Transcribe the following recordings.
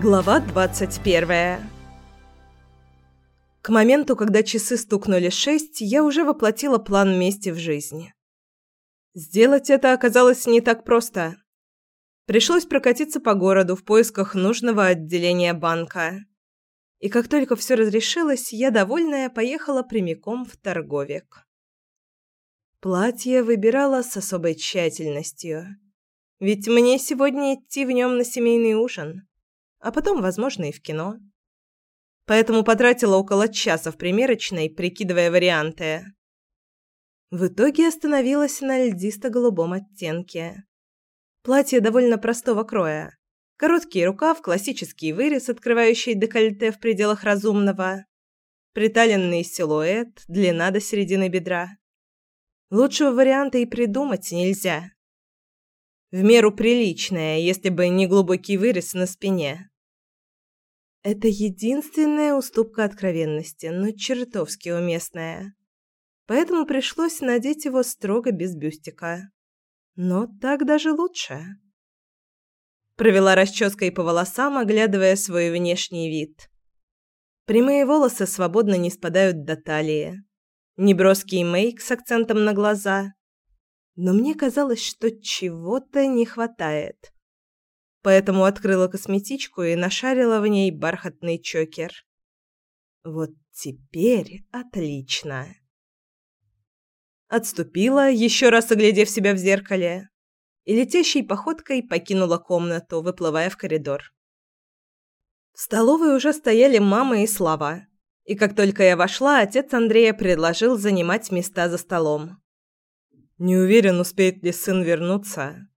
Глава 21 К моменту, когда часы стукнули шесть, я уже воплотила план мести в жизнь. Сделать это оказалось не так просто. Пришлось прокатиться по городу в поисках нужного отделения банка. И как только все разрешилось, я, довольная, поехала прямиком в торговик. Платье выбирала с особой тщательностью. Ведь мне сегодня идти в нем на семейный ужин а потом, возможно, и в кино. Поэтому потратила около часа в примерочной, прикидывая варианты. В итоге остановилась на льдисто-голубом оттенке. Платье довольно простого кроя. Короткий рукав, классический вырез, открывающий декольте в пределах разумного. Приталенный силуэт, длина до середины бедра. Лучшего варианта и придумать нельзя. В меру приличное, если бы не глубокий вырез на спине. Это единственная уступка откровенности, но чертовски уместная. Поэтому пришлось надеть его строго без бюстика. Но так даже лучше. Провела расческой по волосам, оглядывая свой внешний вид. Прямые волосы свободно не спадают до талии. Неброский мейк с акцентом на глаза но мне казалось, что чего-то не хватает. Поэтому открыла косметичку и нашарила в ней бархатный чокер. Вот теперь отлично. Отступила, еще раз оглядев себя в зеркале, и летящей походкой покинула комнату, выплывая в коридор. В столовой уже стояли мама и Слава. И как только я вошла, отец Андрея предложил занимать места за столом. Не уверен, успеет ли сын вернуться.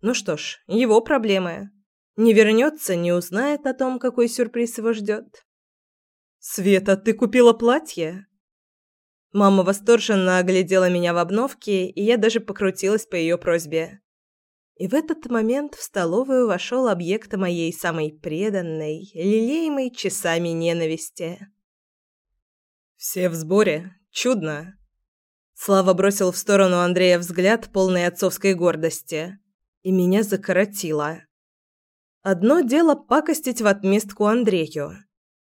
Ну что ж, его проблемы. Не вернется, не узнает о том, какой сюрприз его ждет. «Света, ты купила платье?» Мама восторженно оглядела меня в обновке, и я даже покрутилась по ее просьбе. И в этот момент в столовую вошел объект моей самой преданной, лелеемой часами ненависти. «Все в сборе. Чудно. Слава бросил в сторону Андрея взгляд, полный отцовской гордости, и меня закоротило. Одно дело пакостить в отместку Андрею.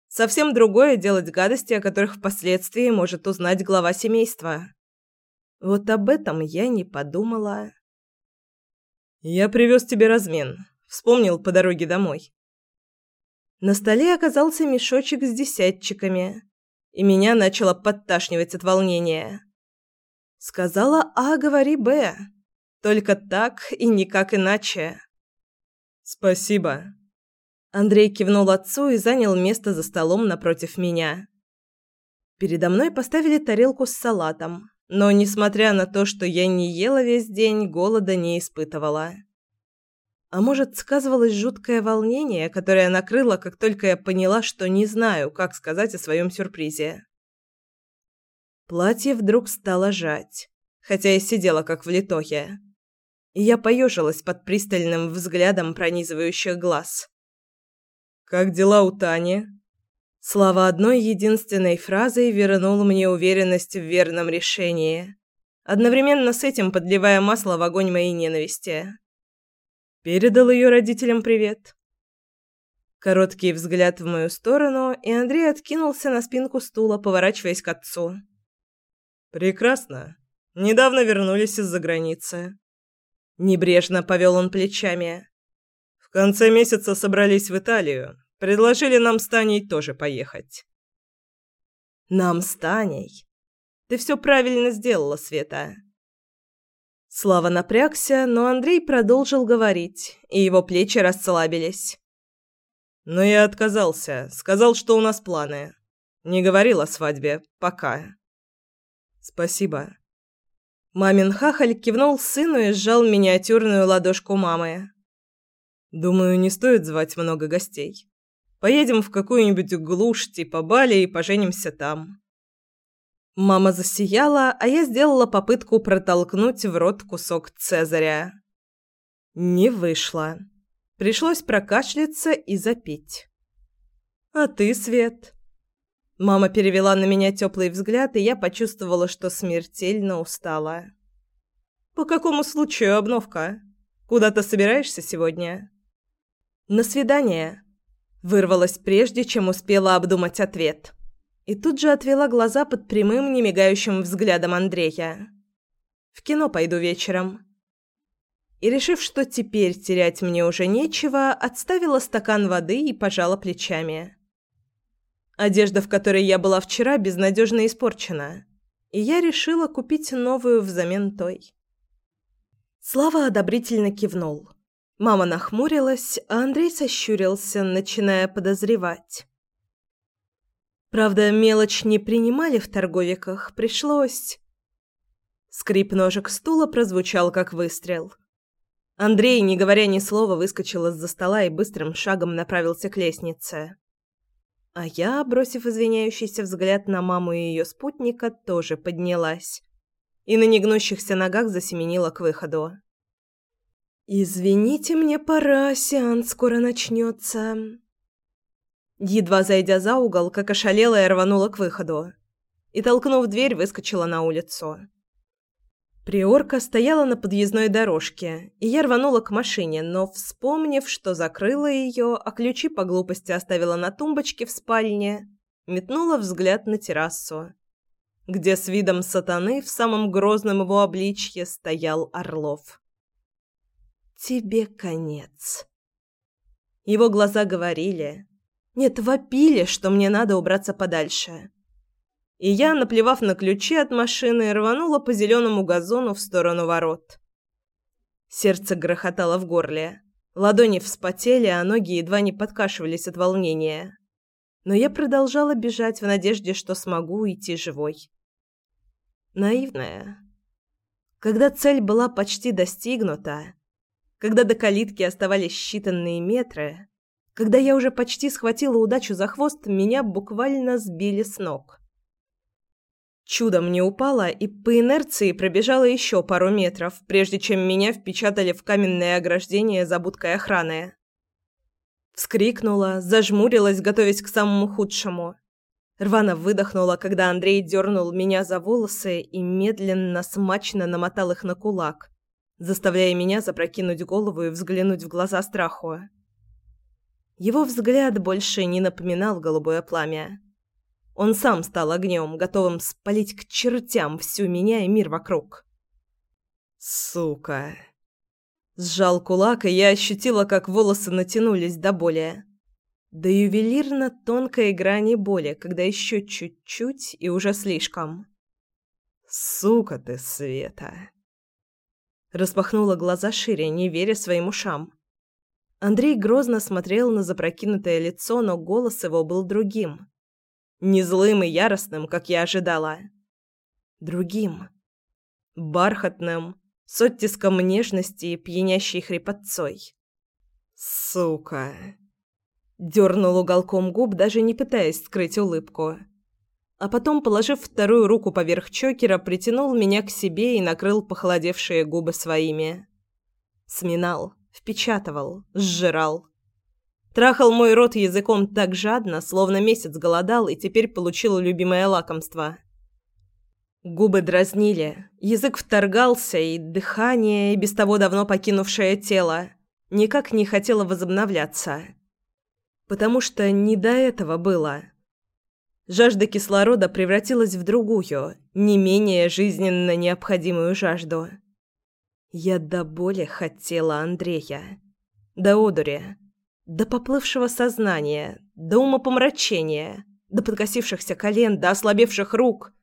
Совсем другое делать гадости, о которых впоследствии может узнать глава семейства. Вот об этом я не подумала. «Я привез тебе размен», — вспомнил по дороге домой. На столе оказался мешочек с десятчиками, и меня начало подташнивать от волнения. Сказала А, говори Б. Только так и никак иначе. Спасибо. Андрей кивнул отцу и занял место за столом напротив меня. Передо мной поставили тарелку с салатом, но, несмотря на то, что я не ела весь день, голода не испытывала. А может, сказывалось жуткое волнение, которое накрыло, как только я поняла, что не знаю, как сказать о своем сюрпризе. Платье вдруг стало жать, хотя и сидела как влитое. И я поежилась под пристальным взглядом пронизывающих глаз. «Как дела у Тани?» Слава одной единственной фразой вернул мне уверенность в верном решении, одновременно с этим подливая масло в огонь моей ненависти. Передал ее родителям привет. Короткий взгляд в мою сторону, и Андрей откинулся на спинку стула, поворачиваясь к отцу. Прекрасно. Недавно вернулись из-за границы. Небрежно повел он плечами. В конце месяца собрались в Италию. Предложили нам с Таней тоже поехать. Нам с Таней? Ты все правильно сделала, Света. Слава напрягся, но Андрей продолжил говорить, и его плечи расслабились. Но я отказался, сказал, что у нас планы. Не говорил о свадьбе пока. «Спасибо». Мамин хахаль кивнул сыну и сжал миниатюрную ладошку мамы. «Думаю, не стоит звать много гостей. Поедем в какую-нибудь глушь типа Бали и поженимся там». Мама засияла, а я сделала попытку протолкнуть в рот кусок цезаря. Не вышло. Пришлось прокашляться и запить. «А ты, Свет?» Мама перевела на меня теплый взгляд, и я почувствовала, что смертельно устала. «По какому случаю обновка? Куда ты собираешься сегодня?» «На свидание», Вырвалась прежде, чем успела обдумать ответ. И тут же отвела глаза под прямым, немигающим взглядом Андрея. В кино пойду вечером. И, решив, что теперь терять мне уже нечего, отставила стакан воды и пожала плечами. Одежда, в которой я была вчера, безнадежно испорчена, и я решила купить новую взамен той. Слава одобрительно кивнул. Мама нахмурилась, а Андрей сощурился, начиная подозревать. Правда, мелочь не принимали в торговиках, пришлось... Скрип ножек стула прозвучал, как выстрел. Андрей, не говоря ни слова, выскочил из-за стола и быстрым шагом направился к лестнице. А я, бросив извиняющийся взгляд на маму и ее спутника, тоже поднялась и на негнущихся ногах засеменила к выходу. «Извините, мне пора, сеанс скоро начнется». Едва зайдя за угол, как ошалела и рванула к выходу. И, толкнув дверь, выскочила на улицу. Приорка стояла на подъездной дорожке, и я рванула к машине, но, вспомнив, что закрыла ее, а ключи по глупости оставила на тумбочке в спальне, метнула взгляд на террасу, где с видом сатаны в самом грозном его обличье стоял Орлов. «Тебе конец». Его глаза говорили, нет, вопили, что мне надо убраться подальше и я, наплевав на ключи от машины, рванула по зеленому газону в сторону ворот. Сердце грохотало в горле. Ладони вспотели, а ноги едва не подкашивались от волнения. Но я продолжала бежать в надежде, что смогу уйти живой. Наивная. Когда цель была почти достигнута, когда до калитки оставались считанные метры, когда я уже почти схватила удачу за хвост, меня буквально сбили с ног. Чудом не упала и по инерции пробежала еще пару метров, прежде чем меня впечатали в каменное ограждение за будкой охраны. Вскрикнула, зажмурилась, готовясь к самому худшему. Рвано выдохнула, когда Андрей дернул меня за волосы и медленно, смачно намотал их на кулак, заставляя меня запрокинуть голову и взглянуть в глаза страху. Его взгляд больше не напоминал голубое пламя. Он сам стал огнем, готовым спалить к чертям всю меня и мир вокруг. «Сука!» Сжал кулак, и я ощутила, как волосы натянулись до боли. До ювелирно тонкой грани боли, когда еще чуть-чуть и уже слишком. «Сука ты, Света!» Распахнула глаза шире, не веря своим ушам. Андрей грозно смотрел на запрокинутое лицо, но голос его был другим. Не злым и яростным, как я ожидала. Другим. Бархатным, с оттиском нежности и пьянящей хрипотцой. «Сука!» Дернул уголком губ, даже не пытаясь скрыть улыбку. А потом, положив вторую руку поверх чокера, притянул меня к себе и накрыл похолодевшие губы своими. Сминал, впечатывал, сжирал. Трахал мой рот языком так жадно, словно месяц голодал и теперь получил любимое лакомство. Губы дразнили, язык вторгался, и дыхание, и без того давно покинувшее тело, никак не хотело возобновляться. Потому что не до этого было. Жажда кислорода превратилась в другую, не менее жизненно необходимую жажду. Я до боли хотела Андрея. До одури до поплывшего сознания, до умопомрачения, до подкосившихся колен, до ослабевших рук,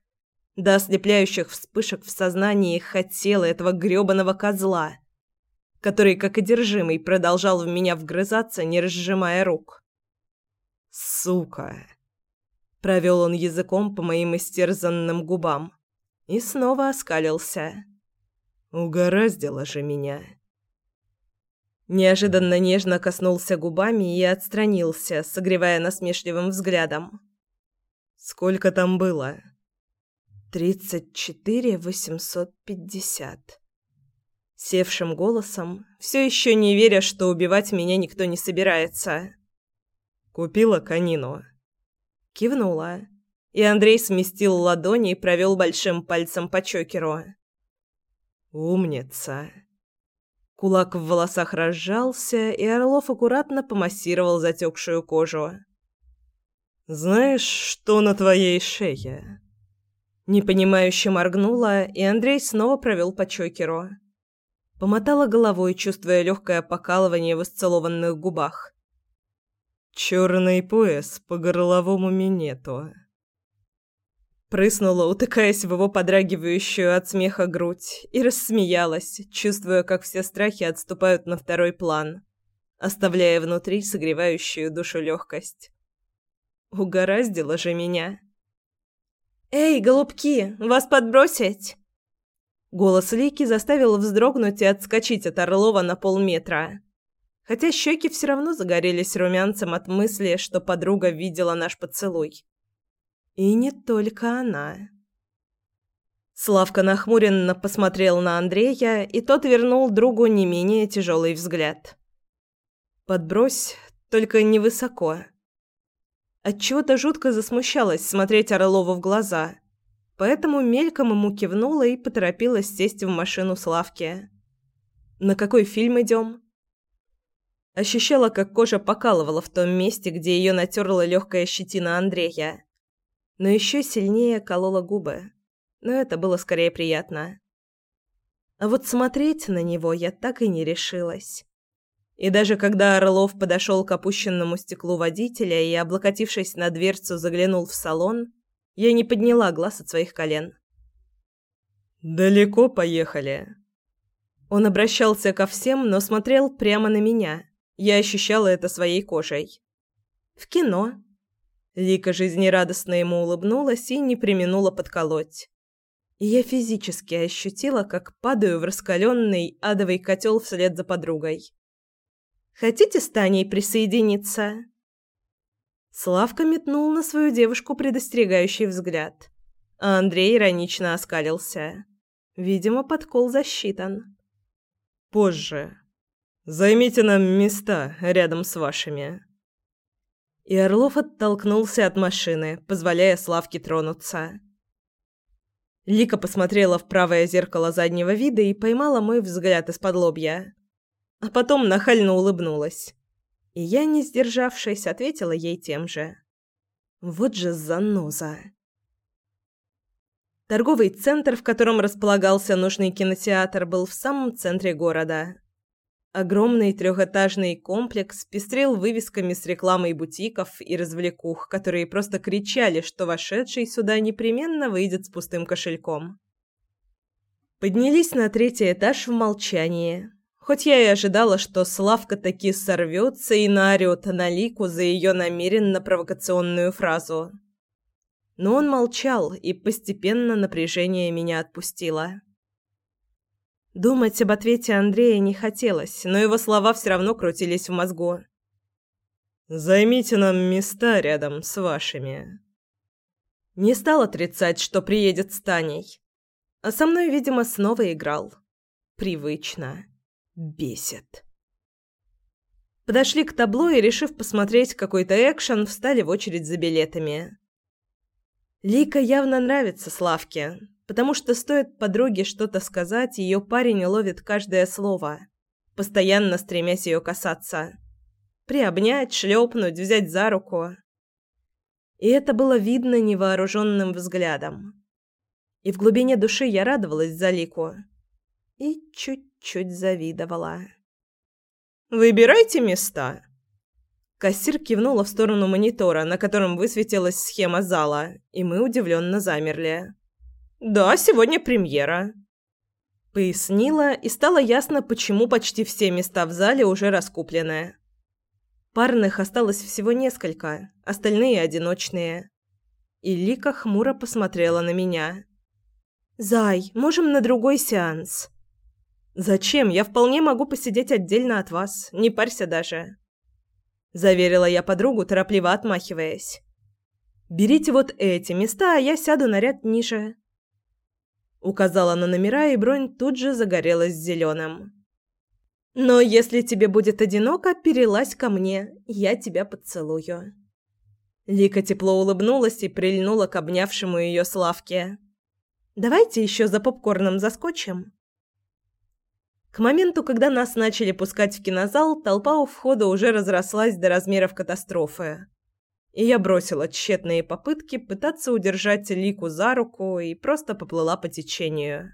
до ослепляющих вспышек в сознании хотела этого грёбаного козла, который, как одержимый, продолжал в меня вгрызаться, не разжимая рук. «Сука!» Провел он языком по моим истерзанным губам и снова оскалился. «Угораздило же меня!» Неожиданно нежно коснулся губами и отстранился, согревая насмешливым взглядом. «Сколько там было?» «Тридцать четыре восемьсот пятьдесят». Севшим голосом, все еще не веря, что убивать меня никто не собирается. «Купила конину». Кивнула, и Андрей сместил ладони и провел большим пальцем по чокеру. «Умница». Кулак в волосах разжался, и Орлов аккуратно помассировал затекшую кожу. «Знаешь, что на твоей шее?» Непонимающе моргнула, и Андрей снова провел по чокеру. Помотала головой, чувствуя легкое покалывание в исцелованных губах. «Черный пояс по горловому минету». Прыснула, утыкаясь в его подрагивающую от смеха грудь, и рассмеялась, чувствуя, как все страхи отступают на второй план, оставляя внутри согревающую душу легкость. Угораздило же меня. «Эй, голубки, вас подбросить?» Голос Лики заставил вздрогнуть и отскочить от Орлова на полметра. Хотя щеки все равно загорелись румянцем от мысли, что подруга видела наш поцелуй. И не только она. Славка нахмуренно посмотрел на Андрея, и тот вернул другу не менее тяжелый взгляд. «Подбрось, только невысоко». Отчего-то жутко засмущалась смотреть Орлову в глаза, поэтому мельком ему кивнула и поторопилась сесть в машину Славки. «На какой фильм идем?» Ощущала, как кожа покалывала в том месте, где ее натерла легкая щетина Андрея. Но еще сильнее колола губы. Но это было скорее приятно. А вот смотреть на него я так и не решилась. И даже когда Орлов подошел к опущенному стеклу водителя и, облокотившись на дверцу, заглянул в салон, я не подняла глаз от своих колен. «Далеко поехали?» Он обращался ко всем, но смотрел прямо на меня. Я ощущала это своей кожей. «В кино». Лика жизнерадостно ему улыбнулась и не применула подколоть. Я физически ощутила, как падаю в раскаленный адовый котел вслед за подругой. Хотите с Таней присоединиться?» Славка метнул на свою девушку предостерегающий взгляд, а Андрей иронично оскалился. Видимо, подкол засчитан. «Позже. Займите нам места рядом с вашими». И Орлов оттолкнулся от машины, позволяя Славке тронуться. Лика посмотрела в правое зеркало заднего вида и поймала мой взгляд из-под лобья а потом нахально улыбнулась. И я, не сдержавшись, ответила ей тем же. Вот же заноза. Торговый центр, в котором располагался нужный кинотеатр, был в самом центре города. Огромный трехэтажный комплекс пестрел вывесками с рекламой бутиков и развлекух, которые просто кричали, что вошедший сюда непременно выйдет с пустым кошельком. Поднялись на третий этаж в молчании, Хоть я и ожидала, что Славка таки сорвется и наорет на Лику за ее намеренно провокационную фразу. Но он молчал, и постепенно напряжение меня отпустило. Думать об ответе Андрея не хотелось, но его слова все равно крутились в мозгу. «Займите нам места рядом с вашими». Не стал отрицать, что приедет с Таней. А со мной, видимо, снова играл. Привычно. Бесит. Подошли к табло и, решив посмотреть какой-то экшен, встали в очередь за билетами. Лика явно нравится Славке, потому что стоит подруге что-то сказать, ее парень ловит каждое слово, постоянно стремясь ее касаться. Приобнять, шлепнуть, взять за руку. И это было видно невооруженным взглядом. И в глубине души я радовалась за Лику. И чуть чуть завидовала. «Выбирайте места!» Кассир кивнула в сторону монитора, на котором высветилась схема зала, и мы удивленно замерли. «Да, сегодня премьера!» Пояснила, и стало ясно, почему почти все места в зале уже раскуплены. Парных осталось всего несколько, остальные одиночные. И Лика хмуро посмотрела на меня. «Зай, можем на другой сеанс?» «Зачем? Я вполне могу посидеть отдельно от вас. Не парься даже». Заверила я подругу, торопливо отмахиваясь. «Берите вот эти места, а я сяду на ряд ниже». Указала на номера, и бронь тут же загорелась зеленым. «Но если тебе будет одиноко, перелазь ко мне, я тебя поцелую». Лика тепло улыбнулась и прильнула к обнявшему ее Славке. «Давайте еще за попкорном заскочим». К моменту, когда нас начали пускать в кинозал, толпа у входа уже разрослась до размеров катастрофы. И я бросила тщетные попытки пытаться удержать Лику за руку и просто поплыла по течению.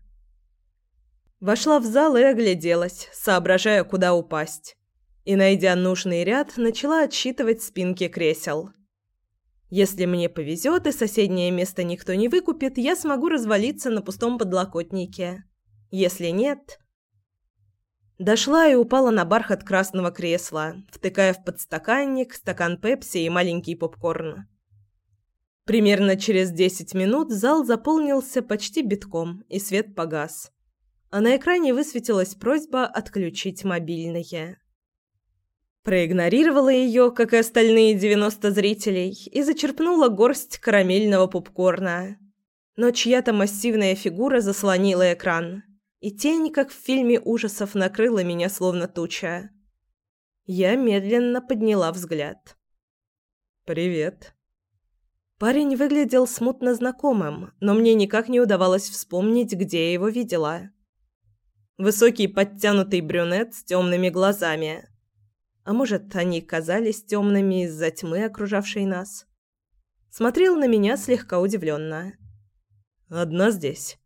Вошла в зал и огляделась, соображая, куда упасть. И, найдя нужный ряд, начала отсчитывать спинки кресел. Если мне повезет и соседнее место никто не выкупит, я смогу развалиться на пустом подлокотнике. Если нет... Дошла и упала на бархат красного кресла, втыкая в подстаканник стакан пепси и маленький попкорн. Примерно через десять минут зал заполнился почти битком, и свет погас. А на экране высветилась просьба отключить мобильные. Проигнорировала ее, как и остальные девяносто зрителей, и зачерпнула горсть карамельного попкорна. Но чья-то массивная фигура заслонила экран и тень, как в фильме ужасов, накрыла меня словно туча. Я медленно подняла взгляд. «Привет». Парень выглядел смутно знакомым, но мне никак не удавалось вспомнить, где я его видела. Высокий подтянутый брюнет с темными глазами. А может, они казались темными из-за тьмы, окружавшей нас. Смотрел на меня слегка удивленно. «Одна здесь?»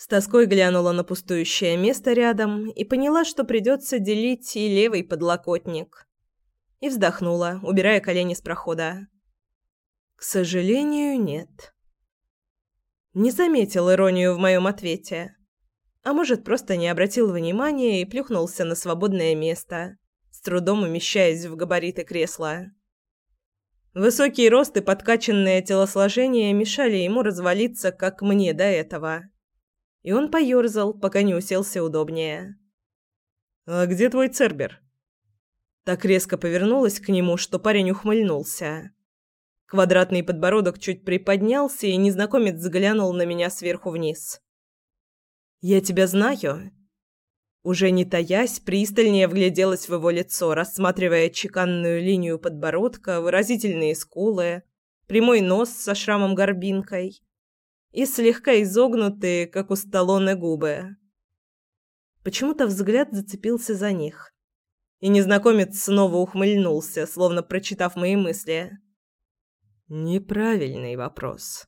С тоской глянула на пустующее место рядом и поняла, что придется делить и левый подлокотник. И вздохнула, убирая колени с прохода. К сожалению, нет. Не заметил иронию в моем ответе. А может, просто не обратил внимания и плюхнулся на свободное место, с трудом умещаясь в габариты кресла. Высокий рост и подкачанное телосложение мешали ему развалиться, как мне до этого и он поёрзал, пока не уселся удобнее. «А где твой Цербер?» Так резко повернулась к нему, что парень ухмыльнулся. Квадратный подбородок чуть приподнялся, и незнакомец взглянул на меня сверху вниз. «Я тебя знаю?» Уже не таясь, пристальнее вгляделась в его лицо, рассматривая чеканную линию подбородка, выразительные скулы, прямой нос со шрамом-горбинкой и слегка изогнутые, как у Сталлоне, губы. Почему-то взгляд зацепился за них. И незнакомец снова ухмыльнулся, словно прочитав мои мысли. Неправильный вопрос.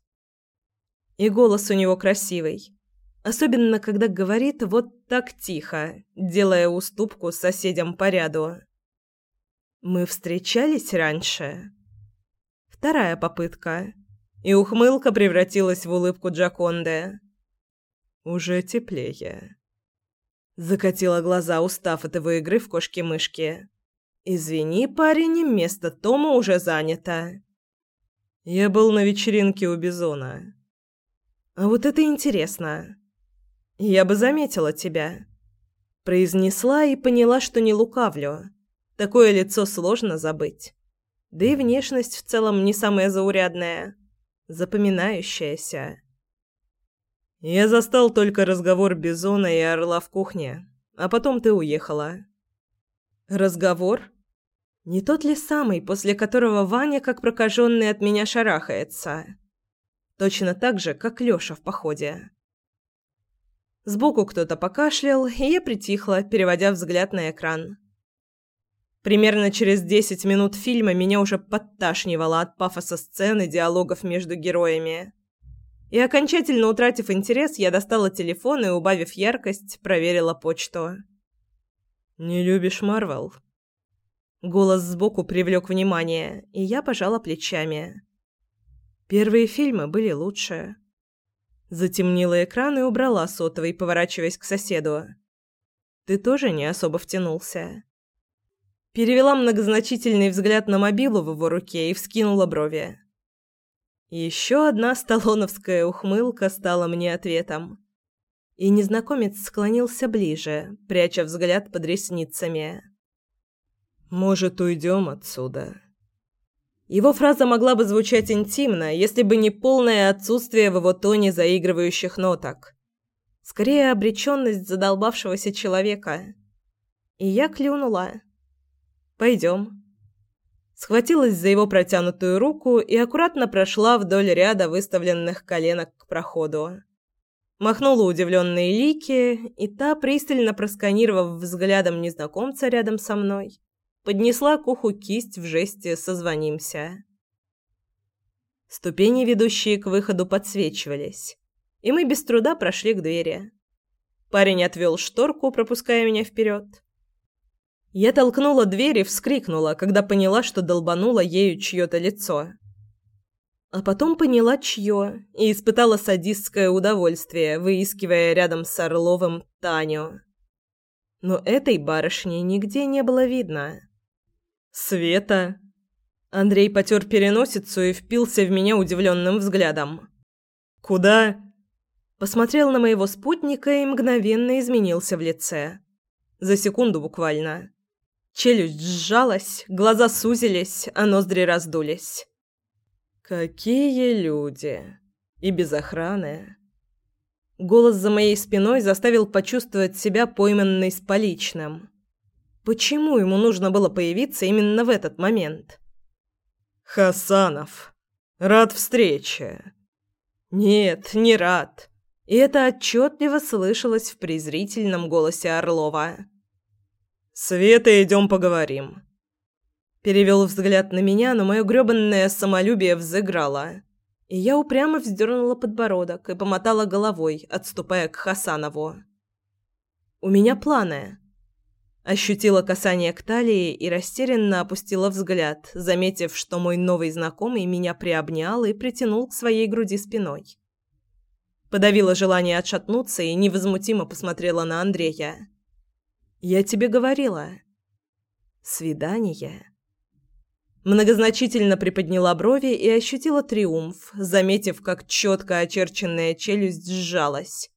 И голос у него красивый. Особенно, когда говорит вот так тихо, делая уступку соседям по ряду. Мы встречались раньше. Вторая попытка и ухмылка превратилась в улыбку Джаконды. «Уже теплее». Закатила глаза, устав от его игры в кошки-мышки. «Извини, парень, место Тома уже занято». «Я был на вечеринке у Бизона». «А вот это интересно. Я бы заметила тебя». Произнесла и поняла, что не лукавлю. Такое лицо сложно забыть. Да и внешность в целом не самая заурядная запоминающаяся. Я застал только разговор Бизона и Орла в кухне, а потом ты уехала. Разговор? Не тот ли самый, после которого Ваня, как прокаженный, от меня шарахается? Точно так же, как Лёша в походе. Сбоку кто-то покашлял, и я притихла, переводя взгляд на экран. Примерно через 10 минут фильма меня уже подташнивало от пафоса сцены, диалогов между героями. И окончательно утратив интерес, я достала телефон и, убавив яркость, проверила почту. «Не любишь Марвел?» Голос сбоку привлек внимание, и я пожала плечами. Первые фильмы были лучше. Затемнила экран и убрала сотовый, поворачиваясь к соседу. «Ты тоже не особо втянулся?» Перевела многозначительный взгляд на мобилу в его руке и вскинула брови. Еще одна сталоновская ухмылка стала мне ответом. И незнакомец склонился ближе, пряча взгляд под ресницами. «Может, уйдем отсюда?» Его фраза могла бы звучать интимно, если бы не полное отсутствие в его тоне заигрывающих ноток. Скорее, обреченность задолбавшегося человека. И я клюнула. Пойдем». Схватилась за его протянутую руку и аккуратно прошла вдоль ряда выставленных коленок к проходу. Махнула удивленной Лике, и та, пристально просканировав взглядом незнакомца рядом со мной, поднесла к уху кисть в жесте «созвонимся». Ступени, ведущие к выходу, подсвечивались, и мы без труда прошли к двери. Парень отвел шторку, пропуская меня вперед. Я толкнула дверь и вскрикнула, когда поняла, что долбанула ею чье-то лицо. А потом поняла, чье, и испытала садистское удовольствие, выискивая рядом с Орловым Таню. Но этой барышни нигде не было видно. «Света!» Андрей потер переносицу и впился в меня удивленным взглядом. «Куда?» Посмотрел на моего спутника и мгновенно изменился в лице. За секунду буквально. Челюсть сжалась, глаза сузились, а ноздри раздулись. «Какие люди!» И без охраны. Голос за моей спиной заставил почувствовать себя пойманной с поличным. Почему ему нужно было появиться именно в этот момент? «Хасанов! Рад встрече!» «Нет, не рад!» И это отчетливо слышалось в презрительном голосе Орлова. «Света, идем поговорим». Перевел взгляд на меня, но мое грёбанное самолюбие взыграло. И я упрямо вздернула подбородок и помотала головой, отступая к Хасанову. «У меня планы». Ощутила касание к талии и растерянно опустила взгляд, заметив, что мой новый знакомый меня приобнял и притянул к своей груди спиной. Подавила желание отшатнуться и невозмутимо посмотрела на Андрея. «Я тебе говорила. Свидание». Многозначительно приподняла брови и ощутила триумф, заметив, как четко очерченная челюсть сжалась,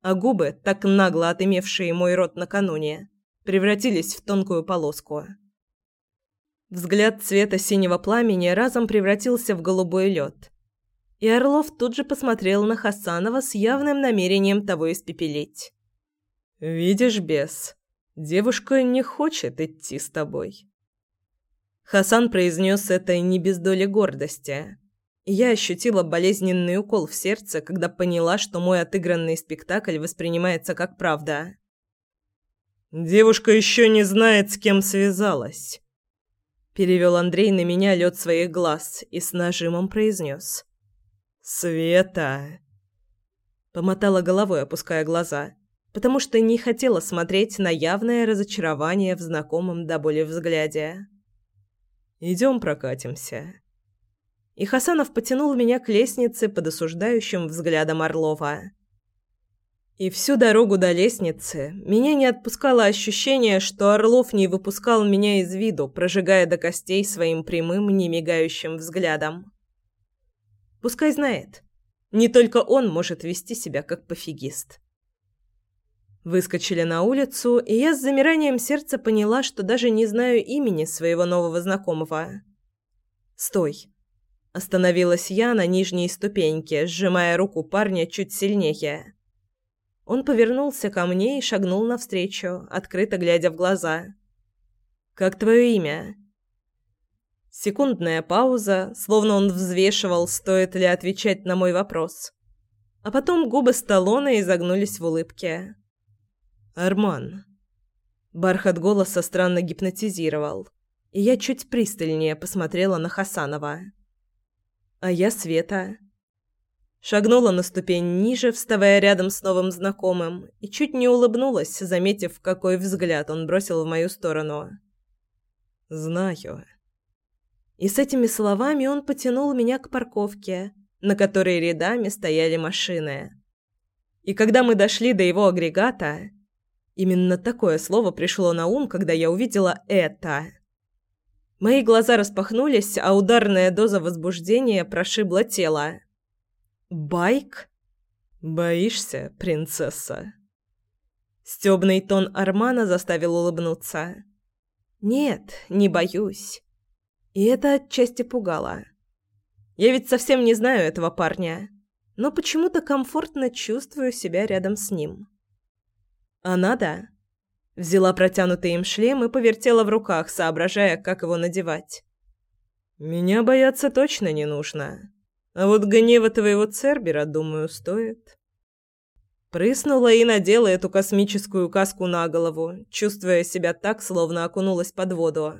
а губы, так нагло отымевшие мой рот накануне, превратились в тонкую полоску. Взгляд цвета синего пламени разом превратился в голубой лед. И Орлов тут же посмотрел на Хасанова с явным намерением того испепелить. «Видишь, бес, девушка не хочет идти с тобой». Хасан произнес это не без доли гордости. Я ощутила болезненный укол в сердце, когда поняла, что мой отыгранный спектакль воспринимается как правда. Девушка еще не знает, с кем связалась. Перевел Андрей на меня лед своих глаз и с нажимом произнес. «Света!» Помотала головой, опуская глаза, потому что не хотела смотреть на явное разочарование в знакомом до боли взгляде. «Идем прокатимся». И Хасанов потянул меня к лестнице под осуждающим взглядом Орлова. И всю дорогу до лестницы меня не отпускало ощущение, что Орлов не выпускал меня из виду, прожигая до костей своим прямым, немигающим взглядом. Пускай знает, не только он может вести себя как пофигист. Выскочили на улицу, и я с замиранием сердца поняла, что даже не знаю имени своего нового знакомого. «Стой!» Остановилась я на нижней ступеньке, сжимая руку парня чуть сильнее. Он повернулся ко мне и шагнул навстречу, открыто глядя в глаза. «Как твое имя?» Секундная пауза, словно он взвешивал, стоит ли отвечать на мой вопрос. А потом губы Сталлоне изогнулись в улыбке. «Арман». Бархат голоса странно гипнотизировал, и я чуть пристальнее посмотрела на Хасанова. «А я Света». Шагнула на ступень ниже, вставая рядом с новым знакомым, и чуть не улыбнулась, заметив, какой взгляд он бросил в мою сторону. «Знаю». И с этими словами он потянул меня к парковке, на которой рядами стояли машины. И когда мы дошли до его агрегата, именно такое слово пришло на ум, когда я увидела это. Мои глаза распахнулись, а ударная доза возбуждения прошибла тело. Байк? Боишься, принцесса? Стёбный тон Армана заставил улыбнуться. Нет, не боюсь. И это отчасти пугало. Я ведь совсем не знаю этого парня, но почему-то комфортно чувствую себя рядом с ним. А надо? Взяла протянутый им шлем и повертела в руках, соображая, как его надевать. Меня бояться точно не нужно. А вот гнева твоего Цербера, думаю, стоит. Прыснула и надела эту космическую каску на голову, чувствуя себя так, словно окунулась под воду.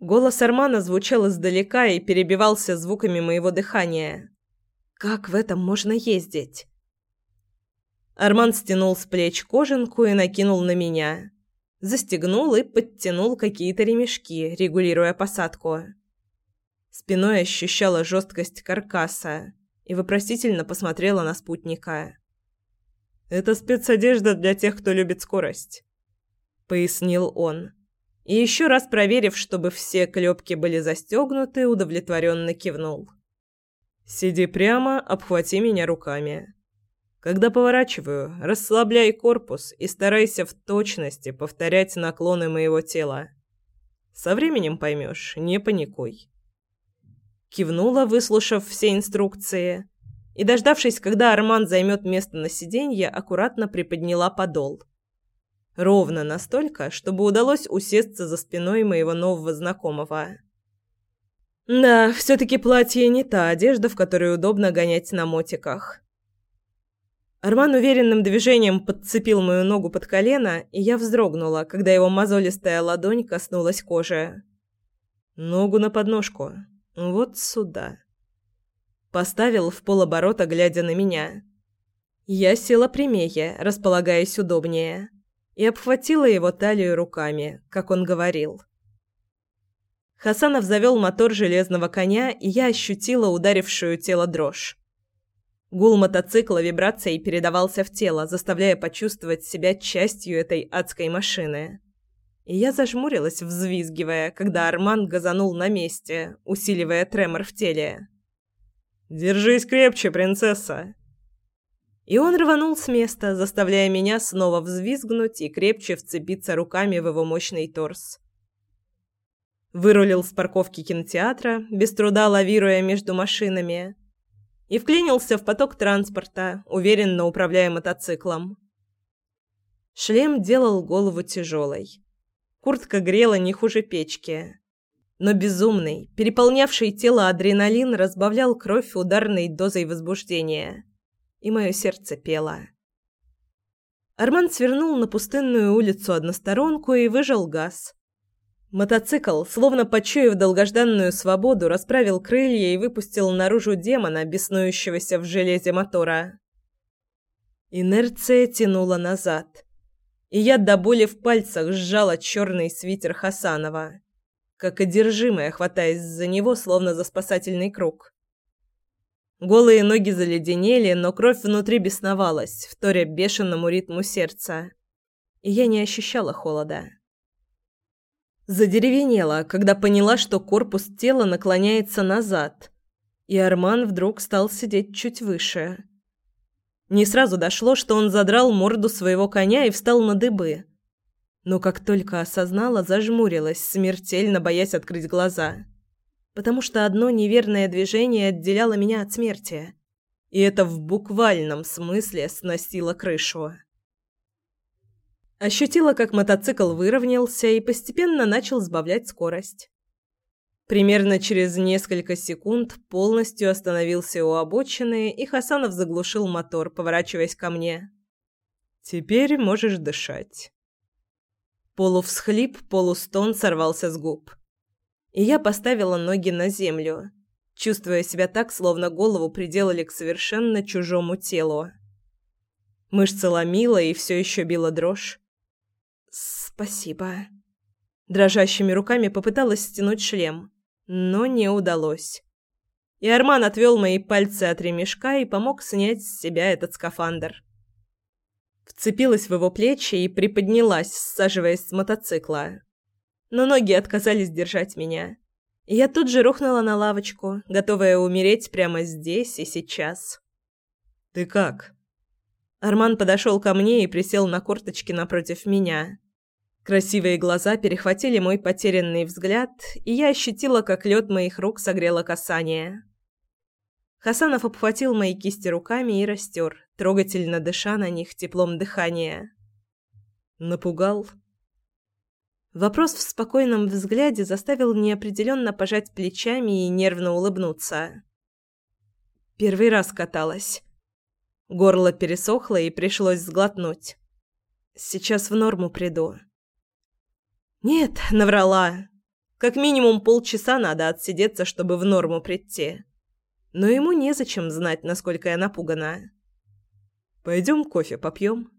Голос Армана звучал издалека и перебивался звуками моего дыхания. Как в этом можно ездить? Арман стянул с плеч кожанку и накинул на меня. Застегнул и подтянул какие-то ремешки, регулируя посадку. Спиной ощущала жесткость каркаса и вопросительно посмотрела на спутника. «Это спецодежда для тех, кто любит скорость», — пояснил он. И еще раз проверив, чтобы все клепки были застегнуты, удовлетворенно кивнул. «Сиди прямо, обхвати меня руками. Когда поворачиваю, расслабляй корпус и старайся в точности повторять наклоны моего тела. Со временем поймешь, не паникуй». Кивнула, выслушав все инструкции, и, дождавшись, когда Арман займет место на сиденье, аккуратно приподняла подол. Ровно настолько, чтобы удалось усесться за спиной моего нового знакомого. Да, все-таки платье не та одежда, в которой удобно гонять на мотиках. Арман уверенным движением подцепил мою ногу под колено, и я вздрогнула, когда его мозолистая ладонь коснулась кожи. Ногу на подножку. Вот сюда. Поставил в полоборота, глядя на меня. Я села прямее, располагаясь удобнее, и обхватила его талию руками, как он говорил. Хасанов завел мотор железного коня, и я ощутила ударившую тело дрожь. Гул мотоцикла вибрацией передавался в тело, заставляя почувствовать себя частью этой адской машины. И я зажмурилась, взвизгивая, когда Арман газанул на месте, усиливая тремор в теле. «Держись крепче, принцесса!» И он рванул с места, заставляя меня снова взвизгнуть и крепче вцепиться руками в его мощный торс. Вырулил с парковки кинотеатра, без труда лавируя между машинами, и вклинился в поток транспорта, уверенно управляя мотоциклом. Шлем делал голову тяжелой. Куртка грела не хуже печки. Но безумный, переполнявший тело адреналин разбавлял кровь ударной дозой возбуждения. И мое сердце пело. Арман свернул на пустынную улицу односторонку и выжал газ. Мотоцикл, словно почуяв долгожданную свободу, расправил крылья и выпустил наружу демона, беснующегося в железе мотора. Инерция тянула назад. И я до боли в пальцах сжала черный свитер Хасанова как одержимая, хватаясь за него, словно за спасательный круг. Голые ноги заледенели, но кровь внутри бесновалась, вторя бешеному ритму сердца. И я не ощущала холода. Задеревенела, когда поняла, что корпус тела наклоняется назад, и Арман вдруг стал сидеть чуть выше. Не сразу дошло, что он задрал морду своего коня и встал на дыбы но как только осознала, зажмурилась, смертельно боясь открыть глаза. Потому что одно неверное движение отделяло меня от смерти. И это в буквальном смысле сносило крышу. Ощутила, как мотоцикл выровнялся и постепенно начал сбавлять скорость. Примерно через несколько секунд полностью остановился у обочины, и Хасанов заглушил мотор, поворачиваясь ко мне. «Теперь можешь дышать». Полувсхлип, полустон сорвался с губ. И я поставила ноги на землю, чувствуя себя так, словно голову приделали к совершенно чужому телу. Мышцы ломила и все еще била дрожь. «Спасибо». Дрожащими руками попыталась стянуть шлем, но не удалось. И Арман отвел мои пальцы от ремешка и помог снять с себя этот скафандр вцепилась в его плечи и приподнялась, саживаясь с мотоцикла. Но ноги отказались держать меня. Я тут же рухнула на лавочку, готовая умереть прямо здесь и сейчас. «Ты как?» Арман подошел ко мне и присел на корточки напротив меня. Красивые глаза перехватили мой потерянный взгляд, и я ощутила, как лед моих рук согрело касание. Хасанов обхватил мои кисти руками и растер, трогательно дыша на них теплом дыхания. Напугал. Вопрос в спокойном взгляде заставил неопределенно пожать плечами и нервно улыбнуться. Первый раз каталась. Горло пересохло и пришлось сглотнуть. Сейчас в норму приду. Нет, наврала. Как минимум полчаса надо отсидеться, чтобы в норму прийти. Но ему незачем знать, насколько я напугана. «Пойдем кофе попьем?»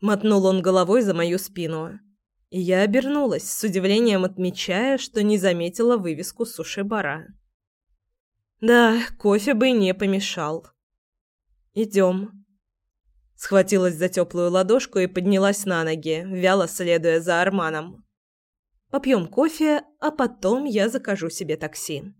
Мотнул он головой за мою спину. И я обернулась, с удивлением отмечая, что не заметила вывеску суши-бара. «Да, кофе бы не помешал». «Идем». Схватилась за теплую ладошку и поднялась на ноги, вяло следуя за Арманом. «Попьем кофе, а потом я закажу себе такси».